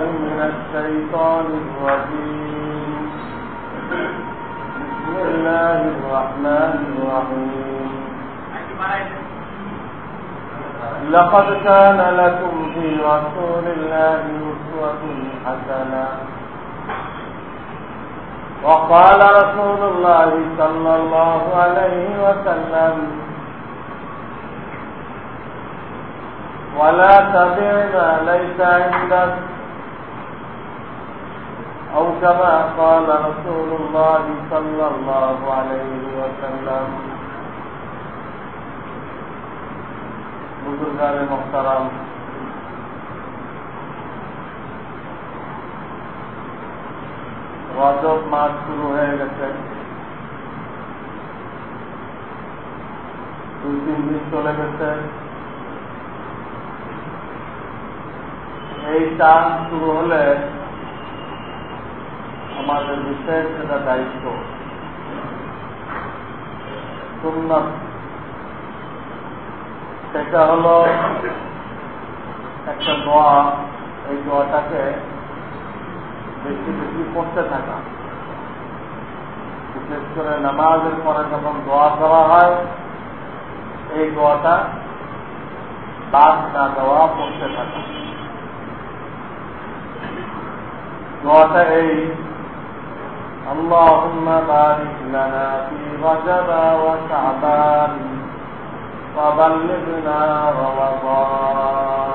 بالله من الشيطان الرجيم. بسم الله الرحمن الرحيم. لقد كان لكم في رسول الله أسوة حسنة. وقال رسول الله صلى الله عليه وسلم ولا تبع ما ليس عندك أو كما قال رسول الله صلى الله عليه وسلم بزرگان محترم রজব মাস শুরু হয়ে গেছে দুই তিন দিন চলে গেছে এই টান শুরু হলে আমাদের বিশেষ একটা দায়িত্ব। সুন্নত। সেটা হলো একটা দোয়া। এই দোয়াটাকে বেশি বেশি পড়তে থাকা। বিশেষ করে নামাজের পরে যখন দোয়া করা হয়, এই দোয়াটা বাদ না দেওয়া পড়তে থাকা। দোয়াটা এই اللهم بارك لنا في رجب وشعبان وبلغنا رمضان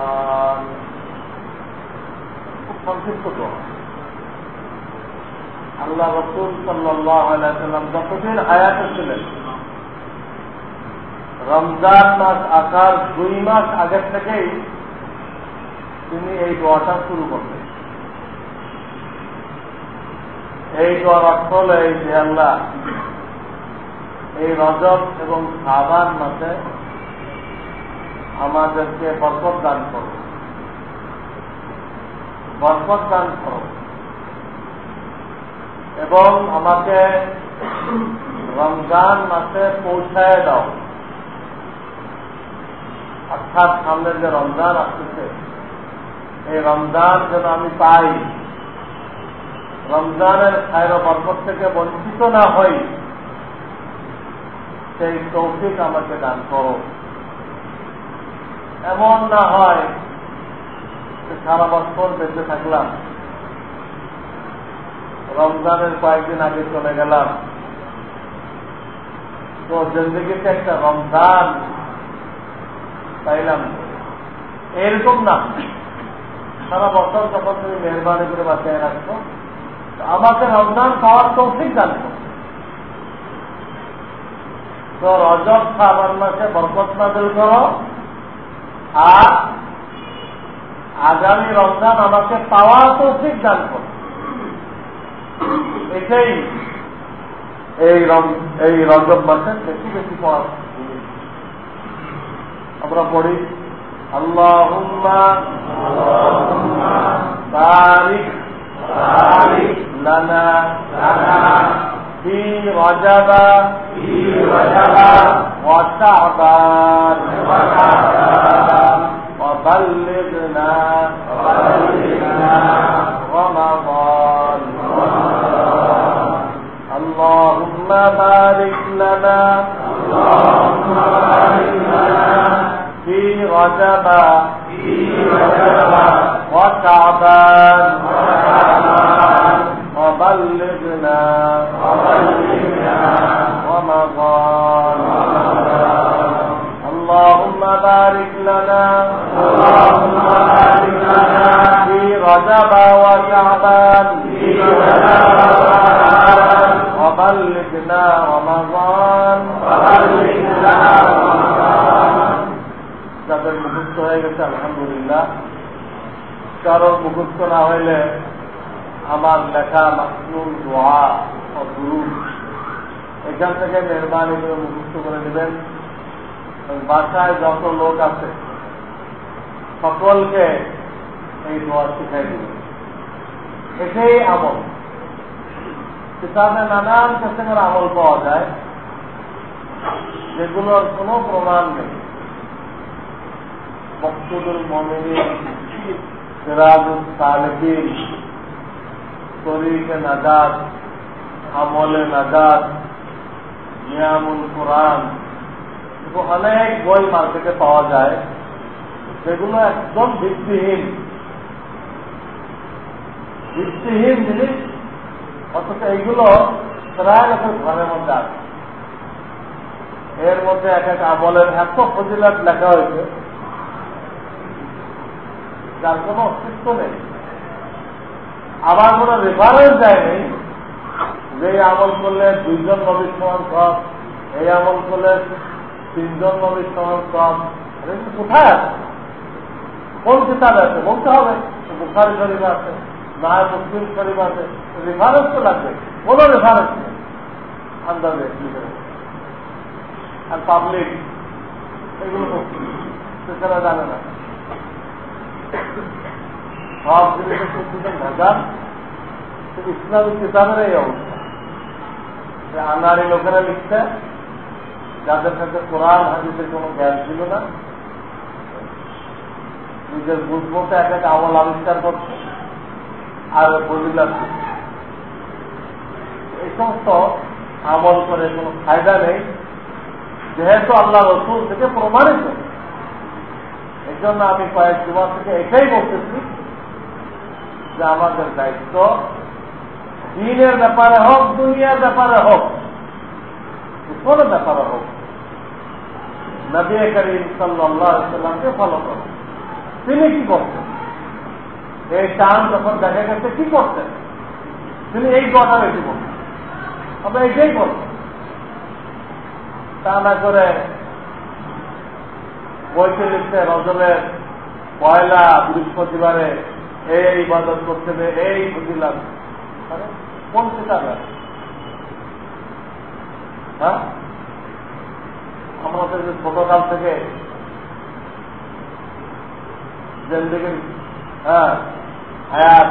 খুব সংক্ষিপ্ত দোয়া আল্লাহ রসুল সাল্লাম যতদিন হায়াতে ছিলেন রমজান মাস আসার দুই মাস আগের থেকেই তিনি এই দোয়াটা শুরু করতেন এই দোয়ার অর্থ হল এই যে আল্লাহ, এই রজব এবং সাবান মাসে আমাদেরকে বরকত দান করো। বরকত দান করো। এবং আমাকে রমজান মাসে পৌঁছায় দাও। অর্থাৎ সামনে যে রমজান আসতেছে, এই রমজান যেন আমি পাই। রমজানের খায়ের বরকত থেকে বঞ্চিত না হই সেই তৌফিক আমাকে দান করো। এমন না হয় সারা বছর বেঁচে থাকলাম। রমজানের কয়েকদিন আগে চলে গেলাম। তো জিন্দগিতে একটা রমজান পাইলাম। এরকম না। সারা বছর যখন তুমি মেহরবানি করে বাঁচিয়ে রাখছো আমাকে রমজান পাওয়ার তৌফিক জানতো তো রজব সাবান মাসে বরকত নাজিল করো। আর আগামী রমজান আমাকে পাওয়ার তৌফিক দান করো। এটাই এই এই রজব মাসে বেশি বেশি পড়া আমরা পড়ি আল্লাহ তারিখ لنا في رجب وشعبان وبلغنا رمضان اللهم بارك لنا في رجب وشعبان وبلغنا رمضان اللهم بارك لنا في رجب وشعبان وبلغنا رمضان যাদের মুখস্থ হয়ে গেছে আলহামদুলিল্লাহ কারও মুখস্থ না হইলে আমার লেখা মাসনুল দোয়া ও গুরু এখান থেকে মেহরবানি করে মুখস্থ করে নেবেন। বাসায় যত লোক আছে, সকলকে এই দোয়া শিখাই দেবেন। এটাই আমল। কিতাবে নানান কিসেমের আমল পাওয়া যায়, যেগুলোর কোনো প্রমাণ নেই। মকসুদুল মমিনী সিরাজুল সালেকিন তরিকে নাজাদ আমলে নাজাদ নিয়ামুল অনেক বই মার্কেটে পাওয়া যায় সেগুলো একদম ভিত্তিহীন। ভিত্তিহীন জিনিস, অথচ এইগুলো প্রায় লোকের ঘরের মধ্যে আছে। এর মধ্যে এক এক আমলের এত ফজিলাত লেখা হয়েছে যার কোনো অস্তিত্ব নেই। আবার কোন রেফারেন্স দেয়নি যে আমল করলে দুইজন নবীর সমান সব এই আমল করলে তিনজন নবীর সমান সব কোথায় আছে? কোন কিতাবে আছে? বলতে হবে। বুখারি শরীফ আছে না মুসলিম শরীফ আছে। রেফারেন্স তো লাগবে। কোন রেফারেন্স নেই। আন্দাজে আর পাবলিক এগুলো সেখানে জানে না। সব জিনিসের প্রস্তুতের ভেজাল ইসলামী কিতাবের এই অবস্থা আনারি লোকেরা লিখছে যাদের কাছে কোরআন জ্ঞান ছিল না নিজের বুঝমতো এক এক আমল আবিষ্কার করছে আর বলিলাম এই সমস্ত আমল করে কোনো ফায়দা নেই যেহেতু আল্লাহ রসুল থেকে প্রমাণিত এই জন্য আমি কয়েক জুমা থেকে এটাই বলতেছি যে আমাদের দায়িত্ব দিনের ব্যাপারে হোক, দুনিয়ার ব্যাপারে হোক, কোন ব্যাপারে হোক, নবী করিম সাল্লামকে ফলো করো তিনি কি করতেন? এই টান যখন দেখা গেছে, কি করতেন? তিনি এই কথা বেশি বলতেন। আমরা এটাই করতেন তা না করে লিখতে রজবের পয়লা বৃহস্পতিবারে এই ইবাদত করতে হবে, এই বুঝিলাম কোন কিতাবে হ্যাঁ? আমাদের যে ছোটকাল থেকে জিন্দগি হ্যাঁ হায়াত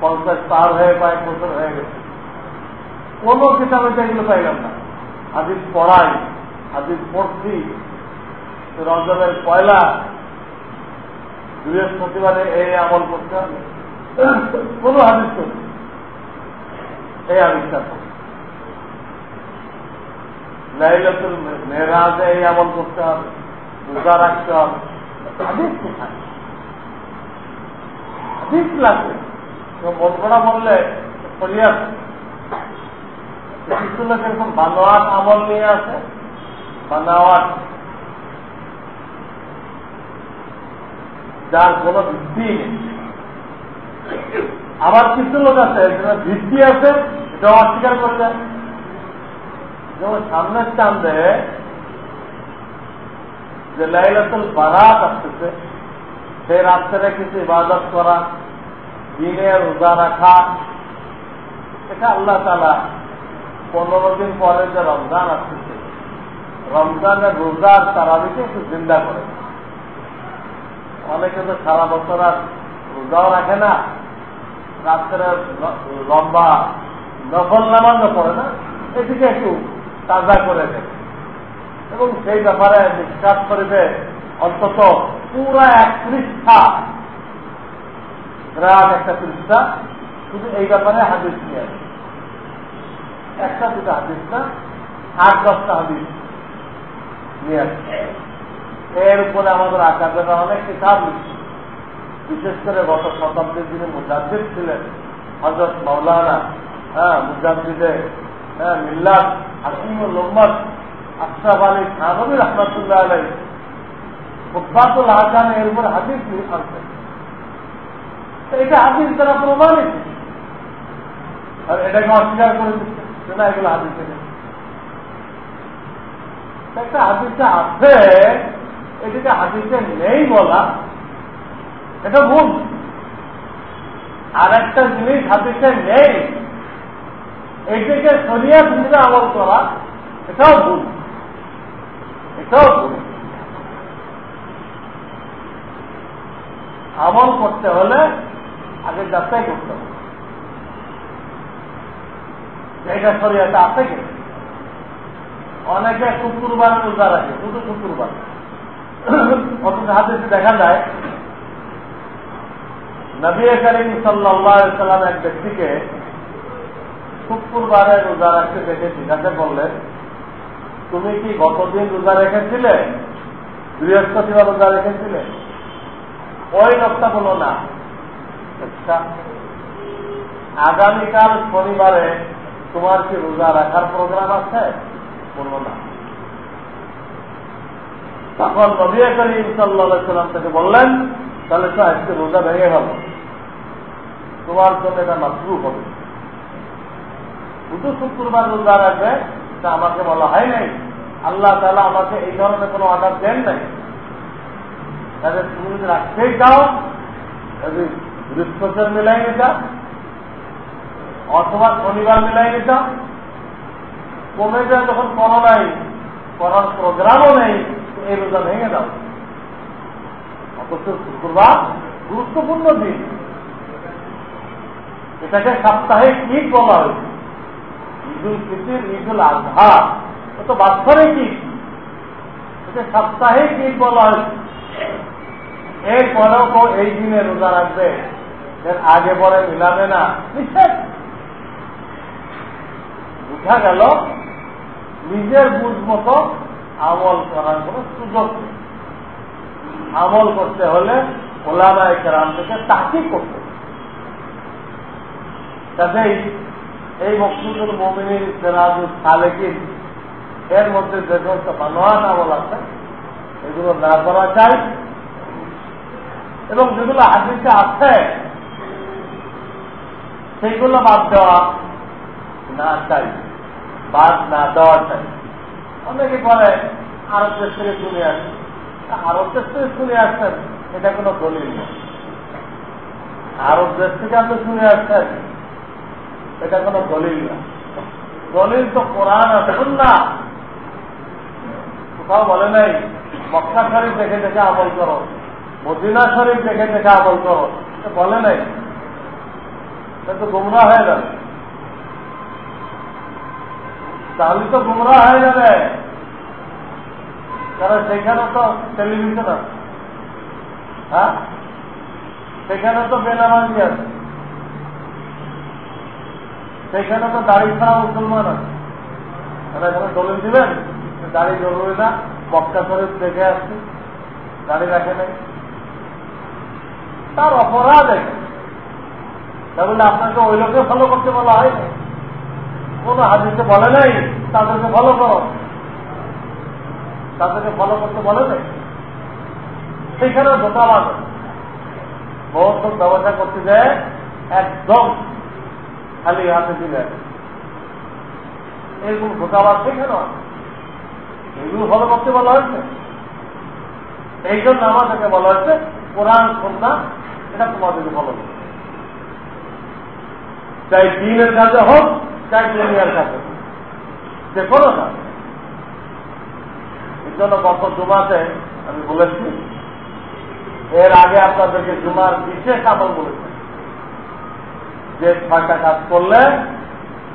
পঞ্চাশ পার হয়ে কয়েক বছর হয়ে গেছে। কোন কিতাবে এগুলো পাইলাম না। হাদিস পড়াই, হাদিস পড়ছি রজবের পয়লা বৃহস্পতিবারে এই আমল করতে হবে। কোন হাদিস এই আবিষ্কার লাইলাতুল মেয়েরাজে এই আমল করতে হবে, রোজা রাখতে হবে। হাদিস কোথায়? হাদিস লাগবে। মন করা বললে শরিয়াত কিছু লোক এরকম বানোয়াট আমল নিয়ে আসে। বানাওয়াট যার কোন ভিত্তি নেই। আবার কিছু লোক আছে ভিত্তি আছে এটাও অস্বীকার করে যেমন সামনের চান্দে যে লাইলাতুল বারাত আসতেছে, সেই রাত্রে কিছু ইবাদত করা, দিনে রোজা রাখা, এটা আল্লাহ তালা পনেরো দিন পরে যে রমজান আসতেছে, রমজানের রোজার তারাবিকে একটু চিন্তা করে। অনেকে তো সারা বছর আর রোজাও রাখে না। রাত্রে লম্বা নফল নামাজও করে না। এদিকে একটু তাজা করে দেয়। এবং সেই ব্যাপারে বিশ্বাস করিবে, অন্তত পুরা এক পৃষ্ঠা, বিরাট একটা পৃষ্ঠা, শুধু এই ব্যাপারে হাদিস নিয়ে আসে। একটা দুটো হাদিস না, আট দশটা হাদিস নিয়ে আসে। এর উপরে আমাদের আচার্যরা অনেক কিতাব লিখছে। বিশেষ করে গত শতাব্দীর যিনি মুজাদ্দিদ ছিলেন হজরত মৌলানা হ্যাঁ মুজাদ্দিদে হ্যাঁ মিল্লাত হাকিমুল উম্মদ আশরাফ আলী খানবী রহমতুল্লাহ আলাই ফুটবাতুল আজান এর উপর হাদিস আনছেন। এটা হাদিস দ্বারা প্রমাণিত। আর এটাকে অস্বীকার করে দিচ্ছে না, এগুলো হাদিস একটা হাদিসে আছে এটিকে হাদিসে নেই বলা, এটা ভুল। আর একটা জিনিস হাদিসে নেই, এটিকে সরিয়া হিসেবে আমল করা, এটাও ভুল। এটাও ভুল। আমল করতে হলে আগে যাচাই করতে হবে। এটা সরিয়াতে আছে কি? অনেকে শুক্রবার রোজা রাখে, শুধু শুক্রবার। অথচ হাদিসে দেখা যায়, নবী করিম সাল্লাম এক ব্যক্তিকে শুক্রবারে রোজা রাখতে দেখে জিজ্ঞাসা করলেন, তুমি কি গতদিন রোজা রেখেছিলে? বৃহস্পতিবার রোজা রেখেছিলে? ওই লোকটা বলো না। আচ্ছা আগামীকাল শনিবারে তোমার কি রোজা রাখার প্রোগ্রাম আছে? বলল, না। তখন নবী করিম সাল্লাম থেকে বললেন, তাহলে তো আজকে রোজা ভেঙে গেল তোমার জন্য এটা মাতৃ হবে। শুধু শুক্রবার রোজা রাখবে তা আমাকে বলা হয় নাই। আল্লাহ তালা আমাকে এই ধরনের কোনো অর্ডার দেন নাই। তাহলে তুমি যদি রাখতেই চাও যদি বৃহস্পতিবার মিলাই নিতা অথবা শনিবার মিলাই নিতা কমে যায় তখন করো নাই করার প্রোগ্রামও নেই। এই রোজা ভেঙে দাও অথচ শুক্রবার গুরুত্বপূর্ণ দিন। এটাকে সাপ্তাহিক ঈদ বলা হয়েছে ঈদুল ফিতির, ঈদুল আজহা তো বাৎসরিক ঈদ। এটা সাপ্তাহিক ঈদ বলা হয়েছে এরপরেও কেউ এই দিনে রোজা রাখবে? এর আগে পরে মিলাবে না? নিশ্চয়। বুঝা গেল? নিজের বুঝ মতো আমল করার কোন সুযোগ নেই। আমল করতে হলে ওলামায় কেরাম থেকে তাকি করতে কাজেই এই মকসুদুল মোমিনীর সেরাজুল সালেকিন এর মধ্যে যে সমস্ত বানোয়ান আমল আছে, এগুলো না করা চাই এবং যেগুলো হাদিসে আছে সেইগুলো বাদ দেওয়া না চাই বাদ না দেওয়া চাই অনেকে বলে, আরব দেশ থেকে শুনে আসে আরব দেশ থেকে শুনে আসছেন, এটা কোনো দলিল নেই আরব দেশ থেকে আপনি শুনে আসছেন, এটা কোনো দলিল না। দলিল তো কোরআন আসুন না কোথাও বলে নাই, মক্কা শরীফ দেখে দেখে আমল করো, মদিনা শরীফ দেখে দেখে আমল করো বলে নাই। তো গুমরা হয়ে যাবে। তাহলে তো গুমরা হয়ে যাবে। কারণ সেখানে তো টেলিভিশন আছে। হ্যাঁ? সেখানে তো বেনামাজি আছে। সেখানে তো দাড়ি ছাড়া মুসলমান আছে। এখানে দলিল দিবেন? দাড়ি জরুরি না মক্কা শরীফ দেখে আসছে। দাড়ি রাখে নাই। তার অপরাধ তাহলে আপনাকে ওই লোকে ফলো করতে বলা হয় না। কোন হাদিসে বলে নাই, তাদেরকে ফলো করো। তাদেরকে ফলো করতে বলে নাই। সেখানে ধোকাবাজ বহুত ব্যবসা করতে যায়, একদম খালি হাতে দিলে। এরকম ধোকাবাজ সেখানে এগুলো ফলো করতে বলা হয়েছে। এই জন্য আমার আমাদেরকে বলা হয়েছে, কোরআন সন্ধ্যা এটা তোমাদেরকে ফলো করতে চাই দিনের কাজে হোক চাই দুনিয়ার কাজে যে কোনো কাজ জন্য গত জুমাতে আমি বলেছি, এর আগে আপনাদেরকে জুমার বিশেষ আমল বলেছি। যে ছয়টা কাজ করলে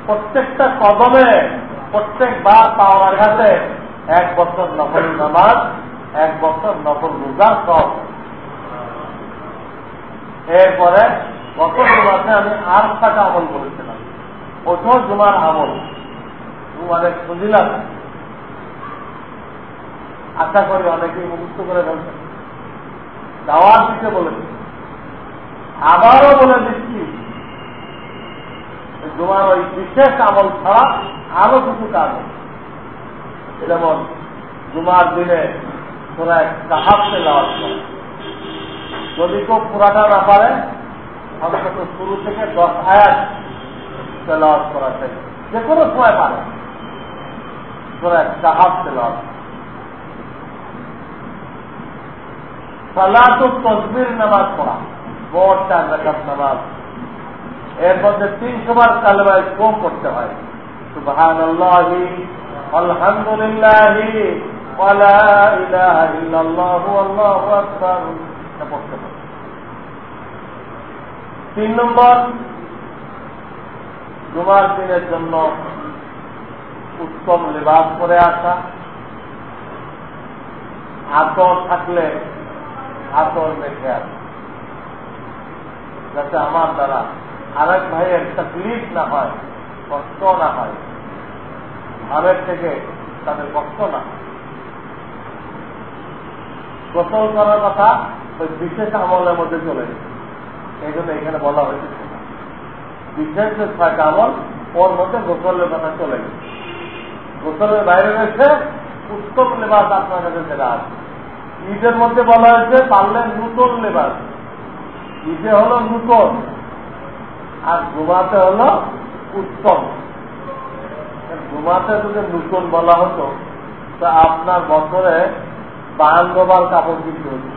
প্রত্যেকটা কদমে, প্রত্যেকবার পাওয়ার ঘাটে এক বছর নকল নামাজ, এক বছর নকল রোজা সব। এরপরে গত জুমাতে আমি আর টাকা আমল করেছিলাম ওটাও জুমার আমল। অনেক শুনছিলাম আশা করি অনেকেই মুক্ত করে ফেলছেন দাওয়াত দিতে বলেছি। আবারও বলে দিচ্ছি জুমার ওই বিশেষ আমল ছাড়া আরও কিছু কাজ যেমন জুমার দিনে তোরা লাওয়াজ করে যদি কেউ পুরাটা না পারে অন্তত শুরু থেকে দশ আয়াত তেলাওয়াত করা চাই। যে কোনো সময় পারে। তোরা তেলাওয়াত। তসবির নামাজ পড়া। বড় চার রেখাত নামাজ। এর মধ্যে তিনশো বার কালবায় কম করতে হয়। সুবহান আল্লাহি তিন নম্বর জুমার দিনের জন্য উত্তম লেবাস করে আসা। আতর থাকলে আতর মেখে আছে যাতে আমার দ্বারা আরেক ভাইয়ের তকলিফ না হয়, কষ্ট না হয়, ভাবের থেকে তাদের কষ্ট না গোসল করার কথা ওই বিশেষ আমলের মধ্যে চলে গেছে। এই জন্য এখানে বলা হয়েছে বিশেষ যে আমল, ওর মধ্যে গোসলের কথা চলে গেছে। গোসলের বাইরে রয়েছে উত্তম লেবাস আপনার কাছে যেটা আছে। ঈদের মধ্যে বলা হয়েছে, পারলে নূতন লেবাস। ঈদে হলো নূতন, আর ঘুমাতে হলো উত্তম। ঘুমাতে যদি নূতন বলা হতো, তা আপনার বছরে বায়ান্নবার কাপড় কিনতে হতো।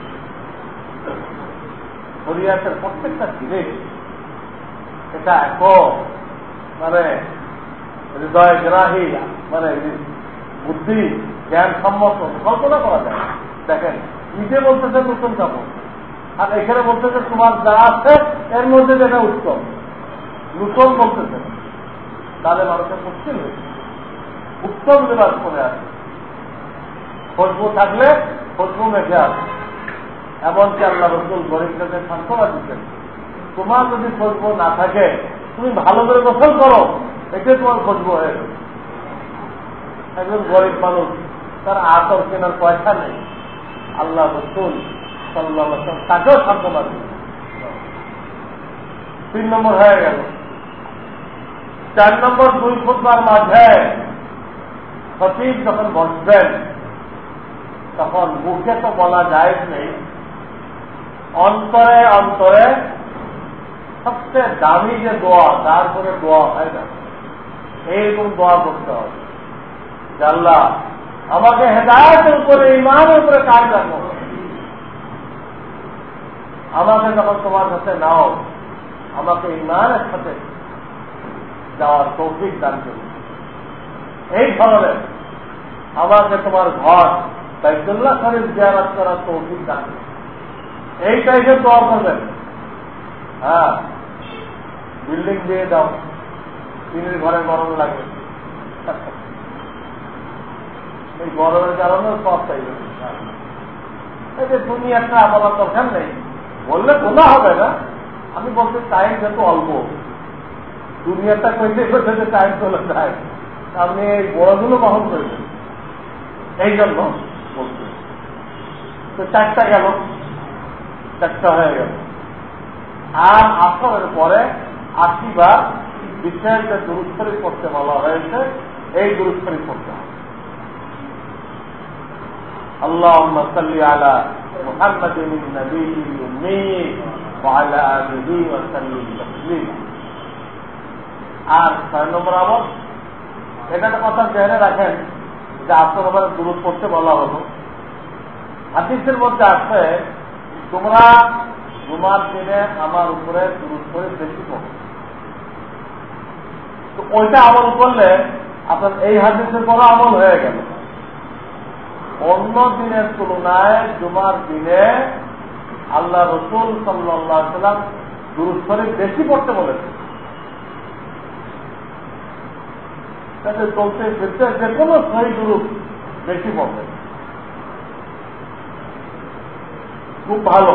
হরিয়াতের প্রত্যেকটা জিনিস এটা এখন মানে হৃদয় গ্রাহী মানে বুদ্ধি জ্ঞান সম্মত কল্পনা করা যায় দেখেন নিজে বলতেছে নতুন কাপড় আর এখানে বলতেছে তোমার যা আছে এর মধ্যে যেটা উত্তম নূতন বলতেছে তাহলে মানুষের মুশকিল হয়েছে উত্তম লেবাস করে আছে খুশবু থাকলে খুশবু মেখে আছে এমনকি আল্লাহ রসুল গরিবকে সান্ত্বনা দিচ্ছেন তোমার যদি খুশবু না থাকে, তুমি ভালো করে গোসল করো, এটাই তোমার খুশবু হয়ে একজন গরিব মানুষ, তার আতর কেনার পয়সা নেই। আল্লাহ রসুল সাল্লাহ তাকেও সান্ত্বনা দিচ্ছে তিন নম্বর হয়ে গেল। চার নম্বর দুই ফুটবার মাঝে সচিব যখন বসবেন, তখন মুখে তো বলা যায় নেই অন্তরে অন্তরে সবচেয়ে দামি যে দোয়া, তার তারপরে দোয়া হয় না। এইরকম দোয়া করতে হবে। জাল্লা আমাকে হেদায়তের উপরে ইমানের উপরে কাজ রাখো আমাকে যখন তোমার কাছে নাও, আমাকে ইমানের সাথে যাওয়ার তৌফিক দান করি। এই ধরনের আমাকে তোমার ঘর, বাইতুল্লাহ শরীফ জিয়ারাত করার তৌফিক দান করি। এই টাইপের দোয়া করবেন। হ্যাঁ। বিল্ডিং দিয়ে দাও। তিনের ঘরে গরম লাগে। এই গরমের কারণে সব চাইবে। এই যে তুমি একটা বলার দরকার নেই, বললে গোলা হবে না। আমি বলতে টাইম যেহেতু অল্প, দুনিয়াটা কইতে করতে টাইম চলে যায়, আপনি এই বড়গুলো বহন করেছেন এই জন্য বলতে তো চারটা গেল, চারটা হয়ে গেল। আর আসরের পরে আশিবার বিশেষ যে দুরুস্তরি করতে বলা হয়েছে এই দুরুস্তরি করতে হবে اللهم صل على محمد النبي الأمي وعلى آله وسلم تسليما আর ছয় নম্বর আমল এটা একটা কথা জেনে রাখেন যে আসর আবার দূরত করতে বলা হলো হাদিসের মধ্যে আছে তোমরা জুমার দিনে আমার উপরে দূরত করে বেশি করো তো ওইটা আমল করলে আপনার এই হাদিসের বড় আমল হয়ে গেল। অন্য দিনের তুলনায় জুমার দিনে আল্লাহ রসুল সাল্লাম দুরুস্তরে বেশি পড়তে বলেছে চলতে ফিরতে যে কোনো সহি গুরু বেশি পড়বে খুব ভালো।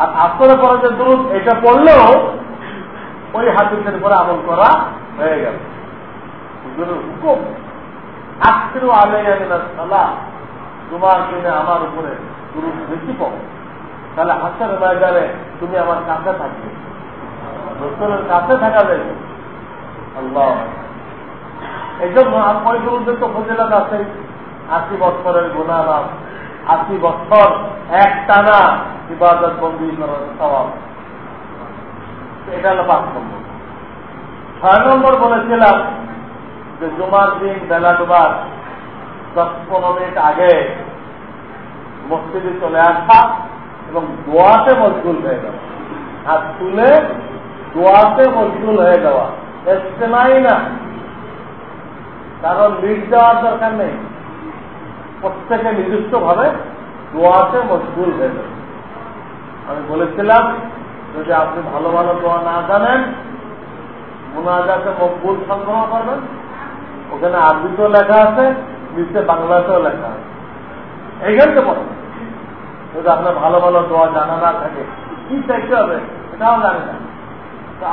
আর আসরে পরে যে দুরুদ এটা পড়লেও ওই হাদিসের পরে আমল করা হয়ে গেল। হুকুম, আখতিরু আলাইয়া তোমার দিনে আমার উপরে পুরুষ বেশি পাবো তাহলে হাসের ময়দানে তুমি আমার কাছে থাকবে। রসুলের কাছে থাকা যাবে। আল্লাহ। এই জন্য গুরুদের তো ফজিলাত আছে, আশি বছরের গুণারাম আশি বছর এক টানা ইবাদত বন্দি করার স্বভাব এটা হলো পাঁচ নম্বর। ছয় নম্বর বলেছিলাম যে জুমার দিন, বেলা ডুবার দশ মিনিট আগে মসজিদে চলে আসা এবং দোয়াতে মজগুল হয়ে যাওয়া। হাত তুলে দোয়াতে মজগুল হয়ে যাওয়া। এসতেমাই না। কারণ লিড দেওয়ার দরকার নেই। প্রত্যেকে নির্দিষ্ট ভাবে দোয়াতে মজগুল হয়ে যাবে। আমি বলেছিলাম যদি আপনি ভালো ভালো দোয়া না জানেন, মোনাজাতে মকবুল সংগ্রহ করবেন। ওখানে আরবিতেও লেখা আছে, নিচে বাংলাতেও লেখা আছে। এইখানকে পড়ে যদি আপনার ভালো ভালো দোয়া জানা না থাকে, কি চাইতে হবে এটাও জানে না।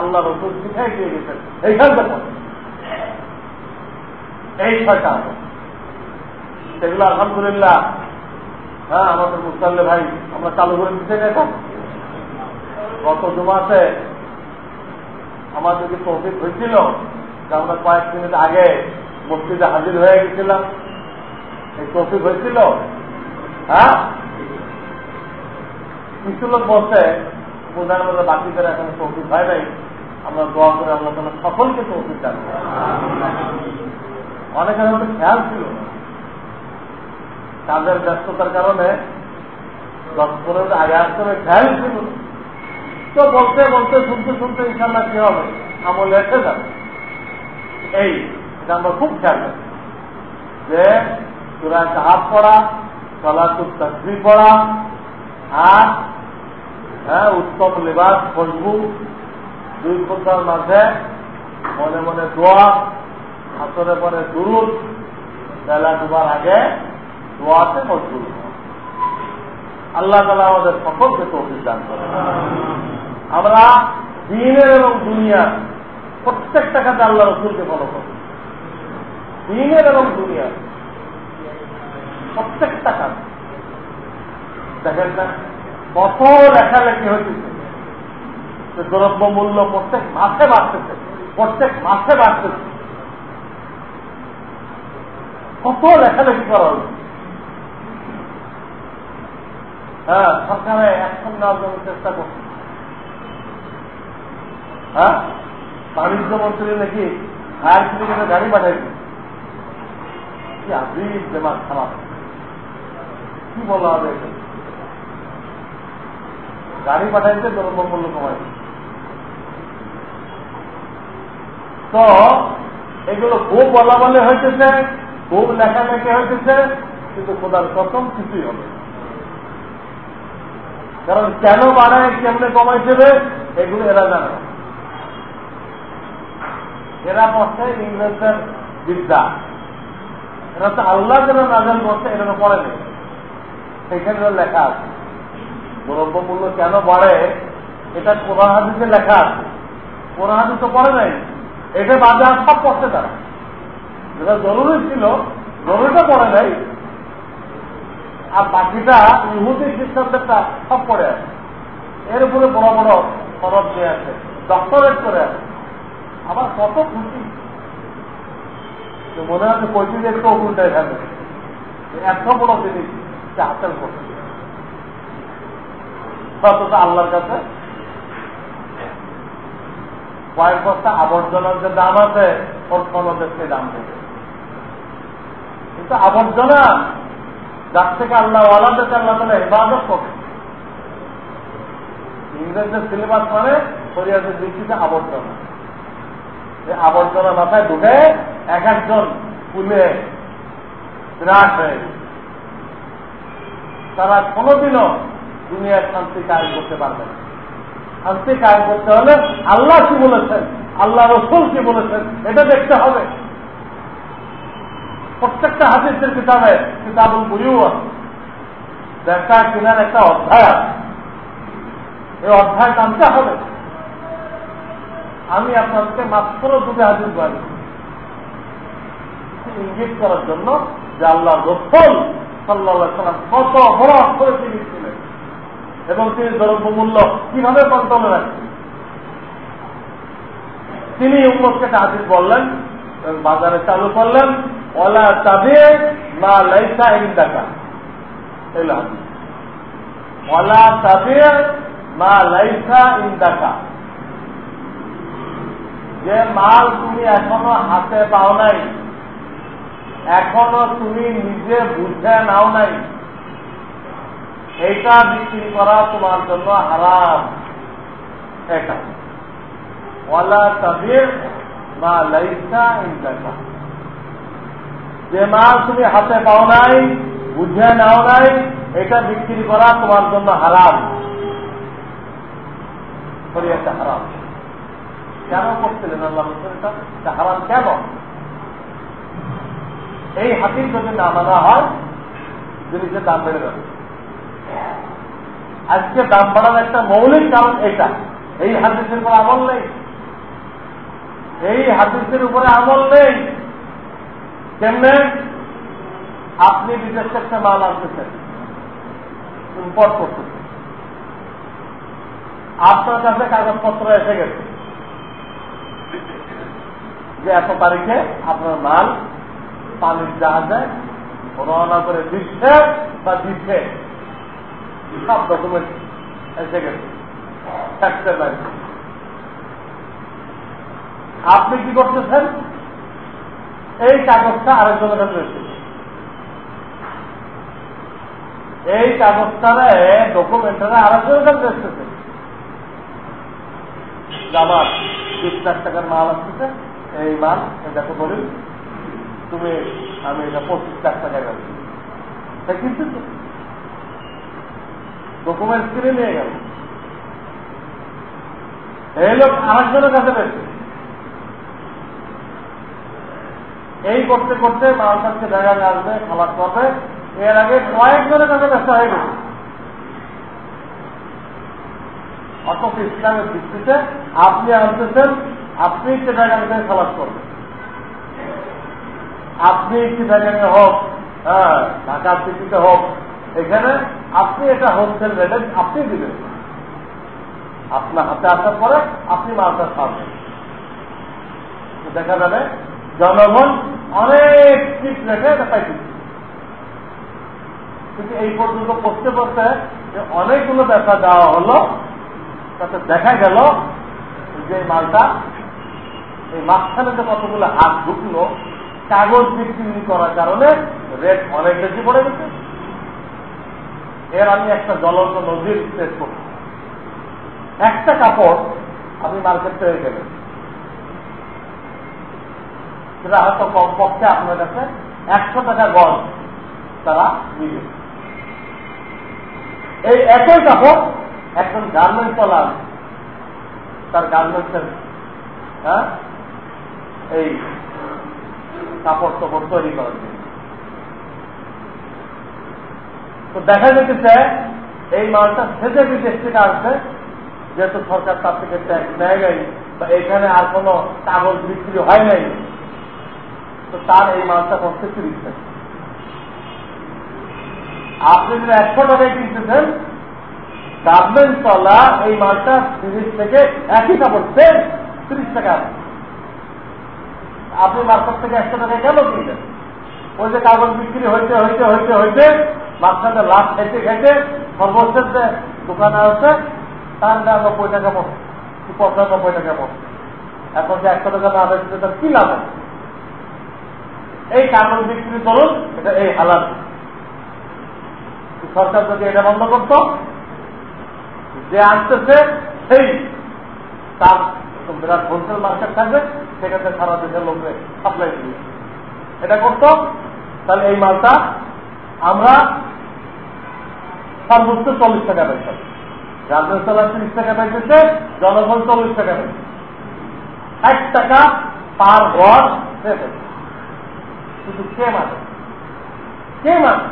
আল্লাহ রসুল শিখাই দিয়ে গেছেন। এইখানকে পড়ে এই ছয়টা সেগুলো আলহামদুলিল্লাহ হ্যাঁ আমাদের মুস্তাল্লে ভাই, আমরা চালু করে দিতে এখন গত জুমাতে আমার যদি তৌফিক হয়েছিল যে আমরা কয়েক মিনিট আগে মসজিদে হাজির হয়ে গেছিলাম। এই তৌফিক হয়েছিল? হ্যাঁ? কিছু লোক বলছে মধ্যে বাকিদের এখন তৌফিক হয় নাই। আমরা দোয়া করে আমরা তোমার সকলকে তৌফিক জানব অনেকের মধ্যে খেয়াল ছিল। কাজের ব্যস্ততার কারণে দশ পনেরো আগে আসতে খেয়াল ছিল তো বলতে বলতে, শুনতে শুনতে ইনশাল্লাহ কি হবে? আমল এসে যাবে। এই, এটা আমরা খুব খেয়াল রাখি। যে চূড়ায় হাত পড়া চলাচুর তসবি পড়া, আর হ্যাঁ উত্তম লেবাস খুশবু দুই ঘণ্টার মাঝে মনে মনে দোয়া হাতরে পরে দুরুদ, বেলা ডুবার আগে দোয়াতে মজবুত আল্লাহ তালা আমাদের সকলকে তৌফিক দান করে আমরা দিনের এবং দুনিয়ার প্রত্যেকটা কাজে আল্লাহ রসুলকে ফলো করি দিনের এবং দুনিয়ার প্রত্যেকটা কাজ। দেখেন না কত লেখালেখি হয়েছে দ্রব্য মূল্য প্রত্যেক মাসে বাড়তেছে, প্রত্যেক মাসে বাড়তেছে। কত লেখালেখি করা হয়েছে হ্যাঁ সরকারে অ্যাকশন নেওয়ার চেষ্টা করছে। হ্যাঁ? বাণিজ্য মন্ত্রী নাকি ফায়ার সিন্ডিকেটে গাড়ি পাঠাইছে? কি আজীব দেমাগ খারাপ কি বলা হবে গাড়ি পাঠাইছে দ্রব্য মূল্য কমাইছে তো, এগুলো খুব বলা বলে হইতেছে খুব লেখালেখি হইতেছে, কিন্তু খোদার প্রথম কিছুই হবে কারণ কেন বাড়ায়, কেমনে কমাইছে এগুলো এরা জানে এরা পড়ছে ইংরেজদের বিদ্যা। এরা তো আল্লাহ যেন নাজান করছে এটা পড়ে নেই। সেখানে লেখা আছে। দ্রব্য মূল্য কেন বাড়ে? এটা কোরআন হাদিসে লেখা আছে। কোরআন হাদিস তো পড়ে নাই। এটা বাজে আর সব পড়ছে তারা। যেটা জরুরি ছিল, জরুরিটা পড়ে নাই। আর বাকিটা ইহুদি খ্রিস্টানদেরটা সব পড়ে আছে। এর উপরে বড় বড় খরচ দিয়ে আছে। ডক্টরেট করে আছে। আবার কত খুশি। মনে হচ্ছে পঁয়ত্রিশ একটু উল্টায় থাকে এত বড় জিনিস সে হাসিল করছে আল্লাহর কাছে। কয়েক বস্তা আবর্জনার যে দাম আছে, ওর সে দাম দেবে কিন্তু আবর্জনা, যার থেকে আল্লাহ ওয়ালাদেরকে আল্লাহ তালা হেফাজত করে। ইংরেজদের সিলেবাস মানে শরীরের দৃষ্টিতে আবর্জনা। যে আবর্জনা মাথায় ঢুকে এক একজন ফুলে বিরাট হয়ে তারা কোনোদিনও দুনিয়ার শান্তি কায়ম করতে পারবে না। শান্তি কায়ম করতে হলে আল্লাহ কি বলেছেন? আল্লাহ রসুল কি বলেছেন? এটা দেখতে হবে। প্রত্যেকটা হাদিসের কিতাবে আছে দেখা কিনার একটা অধ্যায় আছে। এই অধ্যায় জানতে হবে। আমি আপনাদেরকে মাত্র দুটো হাজির পারি ইঙ্গিত করার জন্য যে আল্লাহ রসুল সাল্লাহ কত করে তিনি ছিলেন। এবং তিনি দ্রব্য মূল্য কীভাবে রাখছেন তিনি উম্মতকে হাজির বললেন বাজারে চালু করলেন ওলা চাবে মা লাইসা ইন্দাকা। ওলা চাবে মা লাইসা ইন্দাকা। যে মাল তুমি এখনও হাতে পাও নাই, এখনও তুমি নিজে বুঝে নাও নাই, এইটা বিক্রি করা তোমার জন্য হারাম। এটা। ওয়ালা তাবির মা লাইসা ইন্দাকা। যে মাল তুমি হাতে পাও নাই, বুঝে নাও নাই, এটা বিক্রি করা তোমার জন্য হারাম। হারাম। কেন করছিলেন আল্লাহ এটা? হারাম কেন? এই হাতির যদি না মানা হয় জিনিসের দাম বেড়ে যাবে। আজকে দাম বাড়ার একটা মৌলিক কারণ এটা এই হাদিসের উপর আমল নেই। এই হাদিসের উপরে আমল নেই। কেমনে? আপনি বিদেশ থেকে মাল আনতেছেন। ইম্পোর্ট করতেছেন। আপনার কাছে কাগজপত্র এসে গেছে। যে এত তারিখে আপনার মাল, পানির জাহাজে রওনা করে দিচ্ছে বা দিচ্ছে সব ডকুমেন্ট এসে গেছে। আপনি কি করতেছেন? এই কাগজটা আরেকজনের কাছে রয়েছে এই কাগজটারে ডকুমেন্টারে আরেকজনের কাছে এসেছে। আমার বিশ লাখ টাকার মাল আসতেছে। এই মাল দেখো বলি তুমি আমি এটা পঁচিশ লাখ টাকায় যাচ্ছি কিন্তু ডকুমেন্ট কিনে নিয়ে গেল। এই লোক আরেকজনের কাছে পেয়েছে এই করতে করতে মালটাকে জায়গায় আসবে খালাস করবে এর আগে কয়েকজনের কাছে ব্যস্ত হয়ে গেছে। অথচ ইসলামের ভিত্তিতে আপনি আনতেছেন আপনি একটি জায়গা থেকে খালাস করবেন। আপনি একটি জায়গায় হোক হ্যাঁ ঢাকা হোক, এখানে আপনি এটা হোলসেল রেটে আপনি দিবেন। আপনার হাতে আসার পরে আপনি মালটা ছাড়বেন। দেখা যাবে জনগণ অনেক চিপ রেখে এটা কিন্তু এই পর্যন্ত করতে করতে যে অনেকগুলো ব্যবসা দেওয়া হলো, তাতে দেখা গেল যে মালটা এই মাঝখানে যে কতগুলো হাত ঢুকলো, কাগজ বিক্রি করার কারণে রেট অনেক বেশি পড়ে গেছে। এর আমি একটা জ্বলন্ত নদীর শেষ করছি। একটা কাপড় আপনি মার্কেট থেকে গেলেন সেটা হয়তো কমপক্ষে আপনার কাছে একশো টাকা গজ তারা নিবে। এই একই কাপড় একজন গার্মেন্টস তার গার্মেন্টসের হ্যাঁ? এই, কাপড় টাপড় তৈরি করার জন্য। তো দেখা যেতেছে এই মালটা সেজে বিদেশ থেকে আসছে, যেহেতু সরকার তার থেকে ট্যাক্স নেয় নাই, বা এখানে আর কোন কাগজ বিক্রি হয় নাই, তো তার এই মালটা করতে তিরিশ টাকা আপনি যদি একশো টাকায় কিনতেছেন গার্মেন্ট চলা এই মালটা তিরিশ থেকে একই কাপড় সেম তিরিশ টাকা আপনি মার্কেট থেকে একশো টাকায় কেন কিনবেন ওই যে কাগজ বিক্রি হইতে হইতে হইতে হইতে মাঝখানে লাভ খেতে খেতে সর্বশেষ যে দোকানে আছে, তার নব্বই টাকা পড়ছে পঁচানব্বই টাকা পড়ছে এখন যে একশো টাকা না বেশি তার কি লাভ আছে? এই কাগজ বিক্রি করুন, এটা এই হালাত সরকার যদি এটা বন্ধ করত, যে আসতেছে, সেই তার বিরাট হোলসেল মার্কেট থাকবে। সেখানে সারা দেশের লোককে সাপ্লাই দিবে। এটা করতো, তাহলে এই মালটা আমরা সর্বোচ্চ চল্লিশ টাকা পাইতাম চালা তিরিশ টাকা পাইতেছে জনগণ চল্লিশ টাকা পাইছে ষাট টাকা পার ঘর শুধু কে মানে কে মানে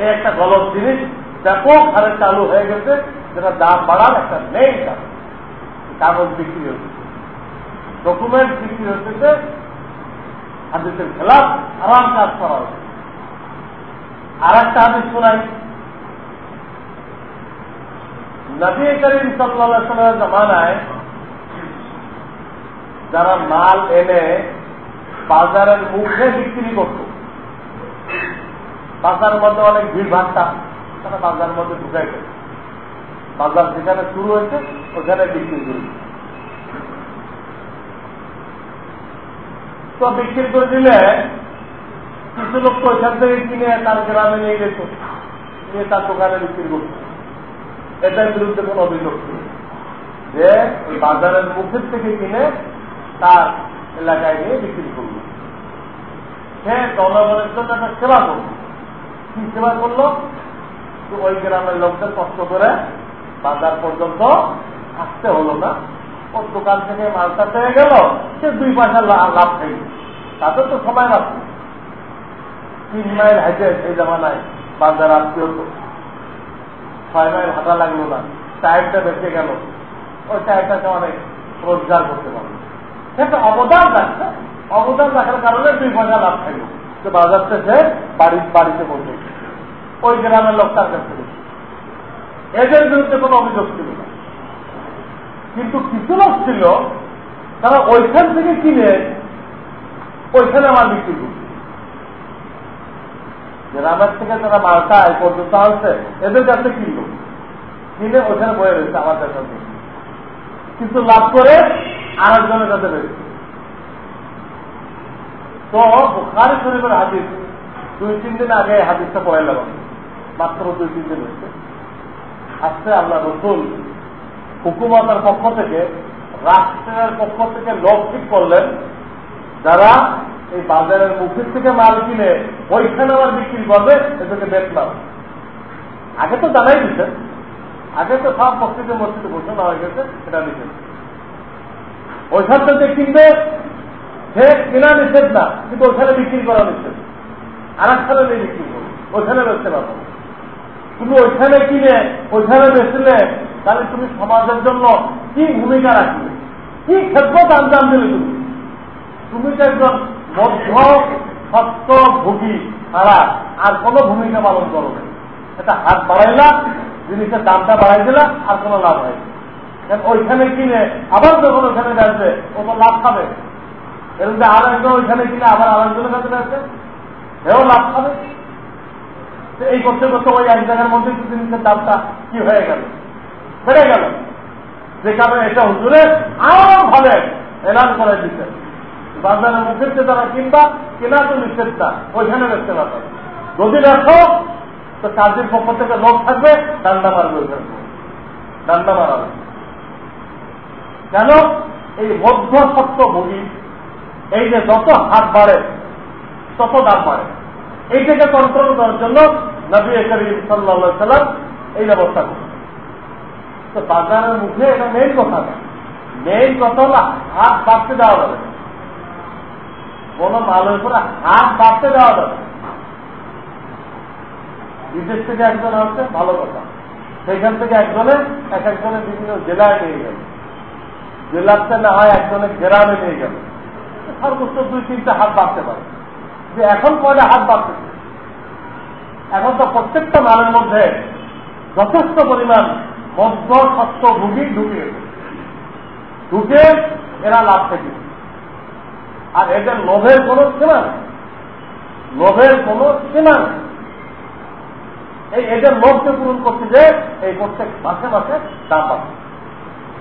এই একটা গলত জিনিস ব্যাপক হারে চালু হয়ে গেছে, যেটা দাম বাড়ার একটা নেই কাগজ বিক্রি হচ্ছে। ডকুমেন্ট বিক্রি হচ্ছে হাদিসের খেলাফ আরাম কাজ করা হচ্ছে আর একটা হাদিস শোনাই। নবী করিম সাল্লামের জমানায় যারা মাল এনে বাজারের মুখে বিক্রি করত, বাজারের মধ্যে অনেক ভিড় ভাট্টা, তারা বাজারের মধ্যে ঢুকাই বাজার যেখানে শুরু হয়েছে, ওখানে বিক্রি শুরু তো বিক্রি করে দিলে কিছু লোক ওইখান থেকে কিনে তার গ্রামে নিয়ে যেত নিয়ে তার দোকানে বিক্রি করত এটার বিরুদ্ধে কোন অভিযোগ যে ওই বাজারের মুখের থেকে কিনে তার এলাকায় নিয়ে বিক্রি করল। সে জনগণের জন্য একটা সেবা করল কি সেবা করল? ওই গ্রামের লোকদের কষ্ট করে বাজার পর্যন্ত আসতে হলো না। ওর দোকান থেকে মালটা পেয়ে গেল, সে দুই পয়সা লাভ খাইল তাতে তো সময় লাগবে। তিন মাইল হেঁটে এই জামানায় বাজার আত্মীয় ছয় মাইল হাঁটা লাগল না, টায়ারটা বেঁচে গেল। ওই টায়ারটাকে অনেক রোজগার করতে পারবে সেটা অবদান রাখছে। অবদান রাখার কারণে দুই পয়সা লাভ থাকবে যে বাজার থেকে বাড়ি, বাড়িতে বলবে ওই গ্রামের লোক তার কাছে এদের বিরুদ্ধে কোনো অভিযোগ ছিল না। কিন্তু কিছু লোক ছিল, তারা ওইখান থেকে কিনে ওইখানে আমার বিক্রি করছে গ্রামের থেকে যারা মালটা এই পর্যন্ত আসছে এদের কাছে কিনল কিনে ওইখানে বয়ে রয়েছে আমাদের কাছে। কিন্তু লাভ করে আর একজনের কাছে রয়েছে তো বুখারি শরীফের হাদিস, দুই, তিন দিন আগে হাদিসটা লাগল মাত্র দুই, তিন দিন হয়েছে। আজকে আল্লাহ রসুল হুকুমতের পক্ষ থেকে, রাষ্ট্রের পক্ষ থেকে লোক ঠিক করলেন, যারা এই বাজারের মুখের থেকে মাল কিনে ওইখানে আবার বিক্রি করবে এদেরকে দেখলাম আগে তো জানাই দিচ্ছেন আগে তো সব মসজিদে মসজিদে ঘোষণা হয়ে গেছে এটা দিচ্ছেন ওইখান থেকে কিনবে, সে কেনা নিষেধ না, কিন্তু ওইখানে বিক্রি করা নিষেধ। আর একখানে নেই বিক্রি করবে ওইখানে বেচতে পারব তুমি ওইখানে কিনে, ওইখানে বেচলে তাহলে তুমি সমাজের জন্য কি ভূমিকা রাখবে? কি খেদমত আঞ্জাম দিলে তুমি? তুমি তো একজন মধ্য সত্য ভোগী ছাড়া আর কোনো ভূমিকা পালন করো এটা হাত বাড়াইলা, জিনিসের দামটা বাড়াই দিলা, আর কোনো লাভ হয় ওইখানে কিনে আবার যখন ওইখানে বেড়াচ্ছে ও তো লাভ খাবে। এরকম যে আর একজন ওইখানে কিনে আবার আর একজনের কাছে বেড়াচ্ছে এও লাভ খাবে। এই করতে করতে ওই এক জায়গার মধ্যে জিনিসের দামটা কি হয়ে গেল? বেড়ে গেল। যে কারণে এটা হুজুরে আরও ভাবে এলান করে দিচ্ছে বাজারের মুখের যে তারা কিনবা কেনা তো নিষেধ না ওইখানে বেচতে পারবে যদি দেখো, তো কাজের পক্ষ থেকে লোক থাকবে, ডান্ডা মারবে ওইখানে। ডান্ডা মারাবে। কেন? এই মধ্য সত্য ভোগী এই যে যত হাত বাড়ে, তত দাম বাড়ে। এইটাকে কন্ট্রোল করার জন্য নবী করিম সাল্লা সাল্লাম এই ব্যবস্থা করবে তো বাজারের মুখে এটা মেইন কথা। না মেইন কথা হলো হাত বাড়তে দেওয়া যাবে। কোন মালের উপরে হাত বাড়তে দেওয়া যাবে বিদেশ থেকে একজন আসছে, ভালো কথা। সেখান থেকে একজনে এক একজনের বিভিন্ন জেলায় নিয়ে গেল। জেলাতে না হয় একজনের গ্রামে নিয়ে গেল। সর্বোচ্চ দুই, তিনটা হাত বাড়তে পারে। যে এখন কয়টা হাত বাড়তেছে এখন তো প্রত্যেকটা মালের মধ্যে যথেষ্ট পরিমাণ মধ্য সত্য ভুগি ঢুকে ঢুকে এরা লাভ থেকে। আর এদের লোভের কোন সীমা লোভের কোন সীমা এই এদের লোভকে পূরণ করতে যে, এই প্রত্যেক মাসে মাসে দাম বাড়ছে।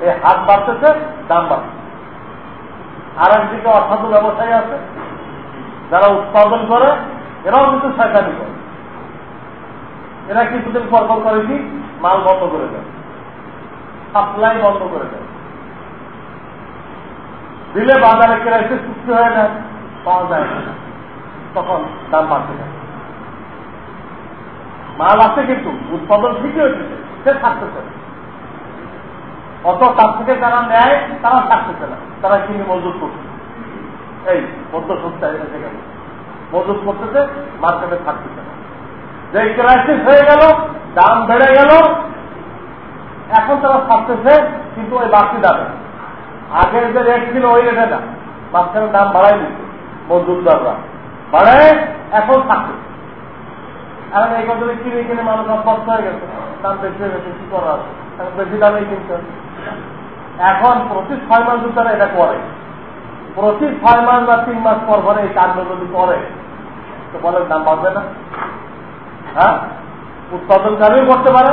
এই হাত বাড়তেছে, দাম বাড়ছে। আর একদিকে অসাধু ব্যবসায়ী আছে, যারা উৎপাদন করে, এরাও কিন্তু শয়তানি করে। এরা কিছুদিন পর পর করে মাল বন্ধ করে দেয়। সাপ্লাই বন্ধ করে দেয়। দিলে বাজারে কেরাইতে চুক্তি হয়ে যায় পাওয়া যায় না। তখন দাম বাড়তে যায় মাল আছে কিন্তু, উৎপাদন ঠিকই হয়েছে সে থাকতেছে অত তার থেকে যারা নেয়, তারা থাকতেছে না। তারা কিনে মজুত করছে। এই, মধ্য সপ্তাহে গেল। মজুত করতেছে মার্কেটে থাকতেছে না। যে ক্রাইসিস হয়ে গেল, দাম বেড়ে গেল এখন তারা থাকতেছে কিন্তু ওই বাড়তি দামে। আগের যে রেট ছিল ওই রেটে না। মাঝখানে দাম বাড়াই দিচ্ছে মজুরদাররা বাড়ায় এখন থাকতেছে এখন এই কথা কিনে কিনে মানুষ হয়ে গেছে, দাম বেশি হয়ে গেছে, কি করা এখন বেশি দামে কিনতে এখন প্রতি ছয় মাস তারা এটা করে। প্রতি ছয় মাস বা তিন মাস পর পরে এই কাণ্ড যদি করে, তো বলে দাম বাড়বে না। হ্যাঁ? উৎপাদনকারীও করতে পারে।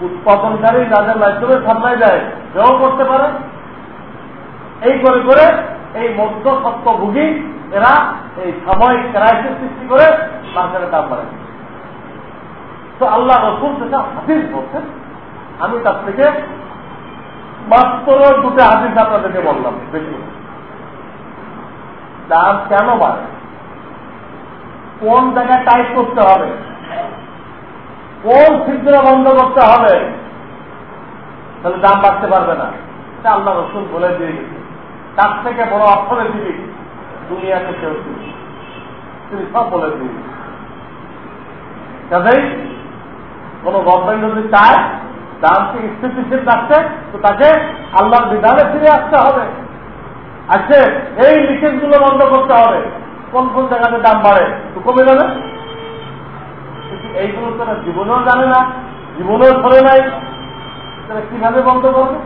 উৎপাদনকারী যাদের মাধ্যমে সামলায় যায় সেও করতে পারে। এই করে করে এই মধ্য সত্যভোগী এরা এই সাময়িক ক্রাইসিস সৃষ্টি করে মার্কেটের দাম বাড়ায় তো আল্লাহ রসুল যেটা হাদিস বলছেন, আমি তার থেকে মাত্র দুটো হাদিস আপনাদেরকে বললাম, বেশি দাম কেন বাড়ে? কোন জায়গায় টাইট করতে হবে? কোন ছিদ্র বন্ধ করতে হবে? তাহলে দাম বাড়তে পারবে না। এটা আল্লাহ রসুল বলে দিয়ে গেছে। তার থেকে বড় অর্থনীতিবিদ দুনিয়াতে কেউ তিনি সব বলে দিয়ে কাজেই কোন গভর্নমেন্ট যদি চায় দামকে স্থিতিশীল রাখতে, তো তাকে আল্লাহর বিধানে ফিরে আসতে হবে। আছে এই লিকেজগুলো বন্ধ করতে হবে। কোন কোন জায়গাতে দাম বাড়ে তো কমে যাবে। এইগুলো তারা জীবনেও জানে না, জীবনেও ধরে নাই। তারা কীভাবে বন্ধ করবে?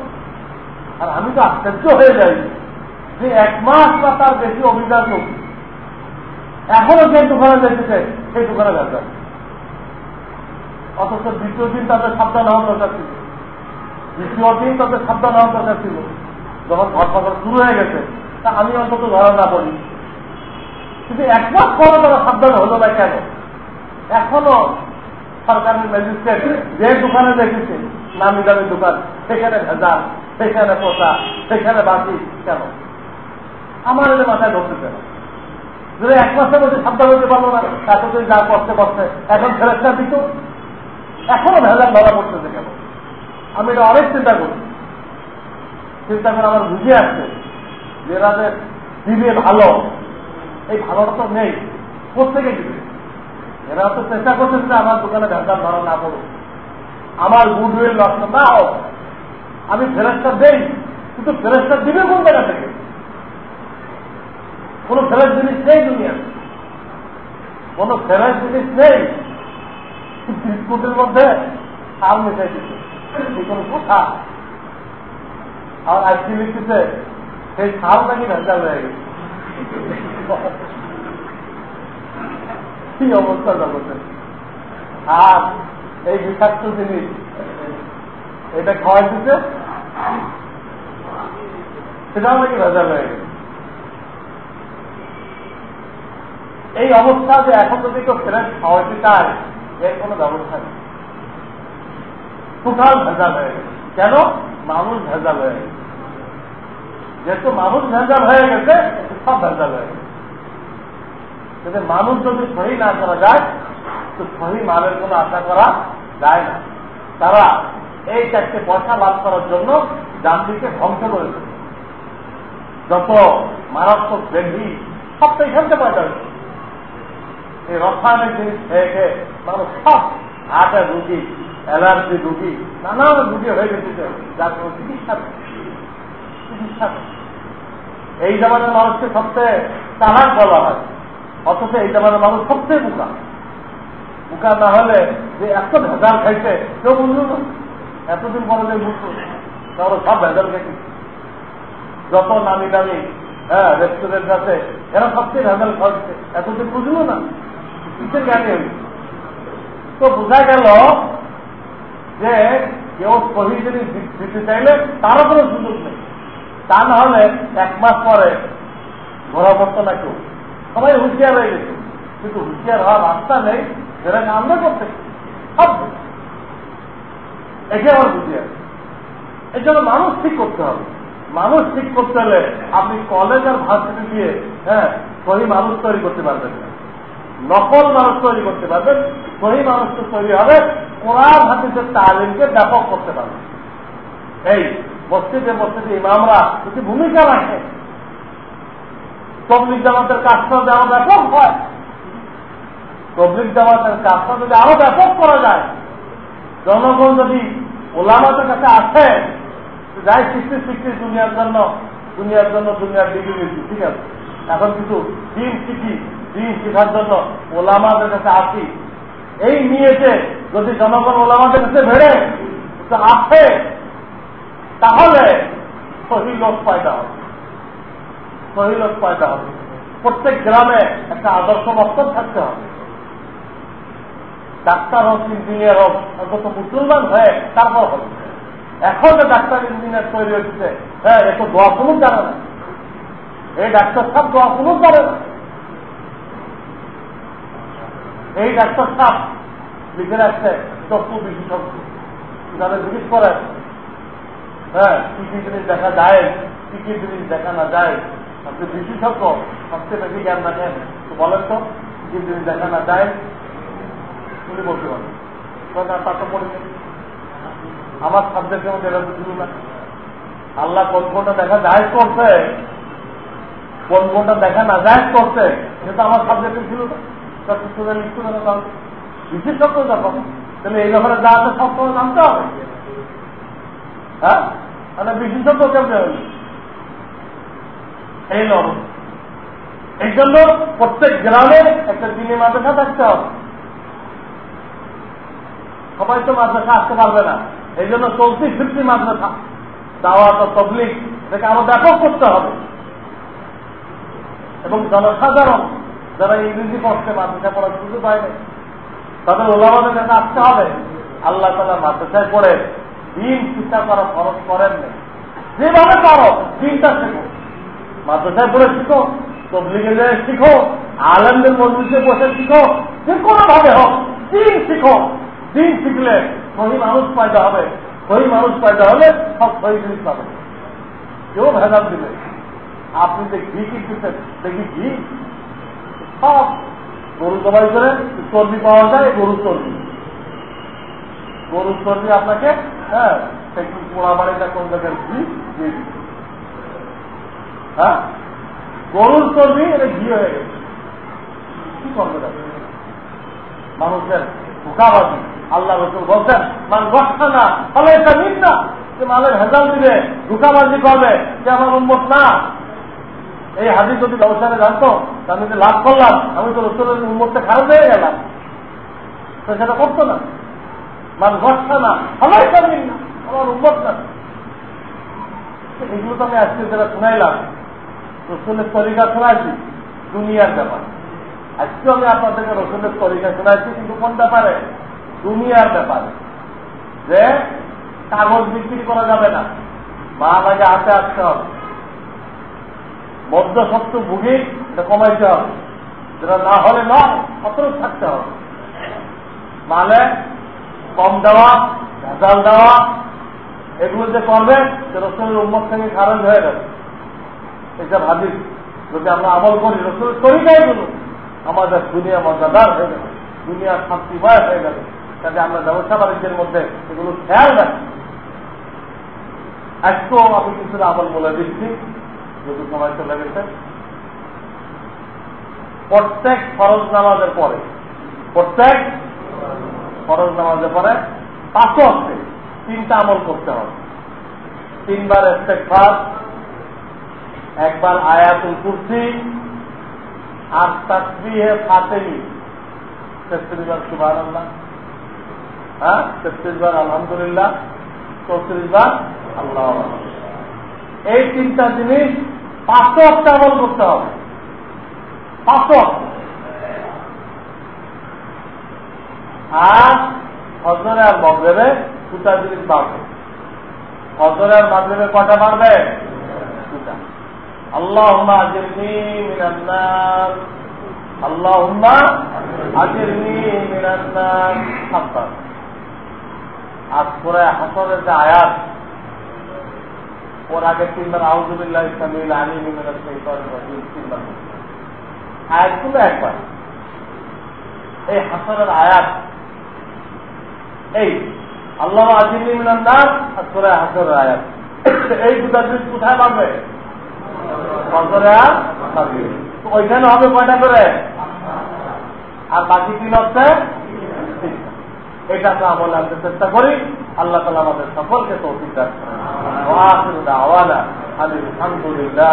আর আমি তো আশ্চর্য হয়ে যাই যে এক মাস বা তার বেশি অভিযান লোক এখনও যে দোকানে দেখেছে, সেই দোকানে ব্যবসা অথচ দ্বিতীয় দিন তাদের সাবধান হওয়ার দরকার ছিল। দ্বিতীয় দিন তাদের সাবধান হওয়ার দরকার ছিল। যখন ধরপাকড় শুরু হয়ে গেছে, তা আমি অন্তত ধরা না বলি কিন্তু এক মাস পরে তারা সাবধান হলো না কেন? এখনও সরকারের ম্যাজিস্ট্রেট যে দোকানে দেখেছে, নামি দামি দোকান, সেখানে ভেজাল সেখানে পোষা সেখানে বাকি কেন? আমার এদের মাথায় ধরতে চায় যদি এক মাসের মধ্যে সাবধান হতে পারল না এতদিন যা করতে করতে এখন ফেরতটা দিত? এখনও ভেজাল ধরা পড়তেছে কেন? আমি এটা অনেক চিন্তা করি। চিন্তা করে আমার বুঝে আসছে যে এরা দিবে ভালো, এই ভালোটা তো নেই। প্রত্যেকে দিবে? এরা তো চেষ্টা করতেছে যে আমার দোকানে ভেজাল ধরা, না পড়ুক আমার গুডউইল নষ্ট না হোক। আমি ফেরতটা দেই, কিন্তু ফেরতটা দিবে কোন জায়গা থেকে? কোন ফেরত জিনিস নেই দুনিয়াতে কোন ফেরত জিনিস নেই। বিস্কুটের মধ্যে সার মিশাই দিচ্ছে এই কোন কথা? আর আইসি লিখতেছে সেই সার নাকি ভেজাল হয়ে গেছে। কি অবস্থা জগতে আর এই বিষাক্ত জিনিস, এটা খাওয়াই দিতে? সেটাও নাকি ভেজাল হয়ে গেছে। এই অবস্থা যে এখন যদি কেউ ফেরত খাওয়াইতে চায়, এর কোনো ব্যবস্থা নেই। টোটাল ভেজাল হয়ে গেছে। কেন? মানুষ ভেজাল হয়ে গেছে। যেহেতু মানুষ ভেজাল হয়ে গেছে, সব ভেজাল হয়ে গেছে। যদি মানুষ যদি সহি না করা যায়, তো সহি মালের কোনো আশা করা যায় না। তারা এই চারটে পয়সা লাভ করার জন্য জাতিকে ধ্বংস করেছে যত মারাত্মক ব্যাধি সব তো এখান থেকে পয়সা হয়েছে। এই রসায়নিক জিনিস খেয়ে খেয়ে মানুষ সব হার্টের রুগী, অ্যালার্জি রুগী, নানান রুগী হয়ে গেছে যার কোনো চিকিৎসা চিকিৎসা এই জামানের মানুষকে সবচেয়ে চালাক বলা হয়। অথচ এই জামানের মানুষ সবচেয়ে বোকা। বোকা না হলে যে এত ভেজাল খাইছে কেউ বুঝলো না। এতদিন পরে যে বুঝতো তাহলে সব ভেজাল খাইছে। যত নামি দামি হ্যাঁ রেস্টুরেন্ট আছে, এরা সবচেয়ে ভেজাল খাওয়াচ্ছে। এতদিন বুঝলো না। কিসের জ্ঞানী তো বোঝা গেল যে কেউ সহি যদি দিতে চাইলে তারও কোনো সুযোগ নেই। তা না হলে এক মাস পরে ঘোরা পড়তো না কেউ সবাই হুঁশিয়ার হয়ে গেছে। কিন্তু হুঁশিয়ার হওয়ার রাস্তা নেই সেটা আমরা করতে সব একে আমার হুঁশিয়ার। এই জন্য মানুষ ঠিক করতে হবে। মানুষ ঠিক করতে হলে আপনি কলেজ আর ভার্সিটি দিয়ে হ্যাঁ সহি মানুষ তৈরি করতে পারবেন না। নকল মানুষ তৈরি করতে পারবেন, সহি মানুষ তৈরি হবে, কোরআন হাতিসের তালিমকে ব্যাপক করতে পারবে এই মসজিদে মসজিদে ইমামরা যদি ভূমিকা রাখে। তবলিক জামাতের কাজটা যদি আরও ব্যাপক হয় তবলিক জামাতের কাজটা যদি আরও ব্যাপক করা যায়, জনগণ যদি ওলামাদের কাছে আসে যাই শিখতে শিখতে দুনিয়ার জন্য দুনিয়ার জন্য দুনিয়ার ডিগ্রি নিচ্ছি ঠিক আছে? এখন কিছু দিন শিখি দিন শেখার জন্য ওলামাদের কাছে আসি। এই নিয়েছে যদি জনগণ ওলামাদের কাছে তো আসে, তাহলে সহি লোক পয়দা হবে সহি লোক পয়দা হবে। প্রত্যেক গ্রামে একটা আদর্শ বক্তব্য থাকতে হবে। ডাক্তার হোক, ইঞ্জিনিয়ার হোক, অন্তত মুসলমান হয়ে তারপর হবে। এখন যে ডাক্তার, ইঞ্জিনিয়ার তৈরি হচ্ছে হ্যাঁ এত দোয়া কোনো জানে না এই ডাক্তার সব দোয়া কোনো জানে না। এই ডাক্তার সাপ লিখে রাখছে চক্ষু বিশেষজ্ঞ। যাদের জিজ্ঞেস করেন হ্যাঁ কি কি জিনিস দেখা যায়, কি কি জিনিস দেখা না যায় আপনি বিশেষজ্ঞ সবচেয়ে বেশি জ্ঞান রাখেন তো বলেন তো কি কি দেখা না যায়, উনি বলতে পারেন। তা তো পড়েছে আমার সাবজেক্টের মধ্যে এটা ছিল না। আল্লাহ কোন কোনটা দেখা যায় করছে, কোন কোনটা দেখা না যায় করছে সেটা আমার সাবজেক্টে ছিল না। তার লিখতে পারে তাহলে। বিশেষজ্ঞ যখন, তাহলে এই ব্যাপারে যা আছে সব সময় জানতে হবে। হ্যাঁ? মানে বিশেষজ্ঞ কেমন এই নব এই জন্য প্রত্যেক গ্রামে একটা দিনে মাদ্রাসা থাকতে হবে। সবাই তো মাদ্রাসা আসতে পারবে না। এই জন্য চলতি ফিরতি মাদ্রাসা, দাওয়াত ও তবলিক এটাকে আরও ব্যাপক করতে হবে। এবং জনসাধারণ যারা ইংরেজি পড়তে মাদ্রাসা পড়ার সুযোগ পায় না তাদের ওলামাদের কাছে আসতে হবে। আল্লাহ তালা মাদ্রাসায় পড়ে দিন চিন্তা করা খরচ করেন না যেভাবে পারো, দিনটা শেখো। মাদ্রাসায় পড়ে শিখো, তবলিগে যায় শিখো, আলমদের মজলিসে বসে শিখো, যে কোনো ভাবে হোক, দিন শিখো। দিন শিখলে সহি মানুষ পয়দা হবে, সহি মানুষ পয়দা হলে সব সহি জিনিস পাবে। কেউ ভেজাল দিবে আপনি যে ঘি কিনতেছেন, দেখি ঘি? সব গরু জবাই করে চর্বি পাওয়া যায় গরু চর্বি। গরুর চর্বি আপনাকে হ্যাঁ একটু পোড়া বাড়িটা কোন জায়গায় ঘি দিয়ে দিচ্ছে হ্যাঁ? গরুর চর্বি, এটা ঘি হয়ে গেছে। কি করবে মানুষের ধোকাবাজি, আল্লাহ রসুল বলছেন, মান বসছে না তাহলে এটা নিন না যে মালের ভেজাল দিবে, ধোকাবাজি করবে যে আমার উন্মত না। এই হাদিস যদি ব্যবসায় জানতো আমি যে লাভ করলাম। আমি তো রসুলের উন্মতটা খারাপ হয়ে গেলাম। তো সেটা করতো না। মান বসছে না তাহলে এটা নিন না আমার উন্মত না। এগুলো তো আমি আজকে যেটা শুনাইলাম রসুলের তরিকা শোনাইছি, দুনিয়ার ব্যাপার। আজকেও আমি আপনাদেরকে রসুলের তরিকা শোনাইছি, কিন্তু কোন ব্যাপারে দুনিয়ার ব্যাপারে। যে কাগজ বিক্রি করা যাবে না, মাল আগে হাতে আসতে হবে। মধ্যসত্ব ভুগি, এটা কমাইতে হবে। যেটা না হলে নয় অতরূপ থাকতে হবে। মানে কম দেওয়া, ভেজাল দেওয়া, এগুলো যে করবে, সে রসুলের উন্মত থেকে খারাপ হয়ে যাবে। এটা ভাবি যদি আমরা আমল করি, রসুলের তরিকাই গুলো আমাদের দুনিয়া মজাদার হয়ে যাবে, দুনিয়া শান্তিময় হয়ে যাবে। কাজে আমরা ব্যবসা বাণিজ্যের মধ্যে এগুলো খেয়াল রাখি। একটু আমি কিছুটা আমল বলে দিচ্ছি, যদি সময় চলে গেছে। প্রত্যেক ফরজ নামাজের পরে, প্রত্যেক ফরজ নামাজের পরে পাঁচও আছে, তিনটা আমল করতে হবে। তিনবার ইস্তেকফার একবার আয়াতুল কুরসি আর তসবিহে ফাতেমি তেত্রিশ আল্লাহ হ্যাঁ? তেত্রিশ বার আলহামদুলিল্লাহ। চৌত্রিশ বার আল্লাহ এই তিনটা জিনিস পাঁচশো একটা আমল করতে হবে। পাঁচশো আর হজরে আর মগরেবে দুটা জিনিস বাড়বে হজরে আর মাগরেবে কটা দুটা আল্লাহ আজিরনি মিনান্নার আল্লাহ আজিরনি মিনান্নার সাতবার আর পরে হাসরের আয়াত, ওর আগে তিনবার আউজুবিল্লাহ ইসলামিল আলী মিনার তিনবার আয়াতগুলো একবার। এই হাসরের আয়াত, এই আল্লাহ আজিনী মিনান্দার আর তোরা হাসরের আয়াত। এই দুটা জিনিস কোথায় পাবে ওইখানে হবে কয়টা করে? আর বাকি তিন হচ্ছে? এটা তো আমল আনতে চেষ্টা করি। আল্লাহ তালা আমাদের সকলকে তৌফিক অভিজ্ঞতা আলহামদুলিল্লাহ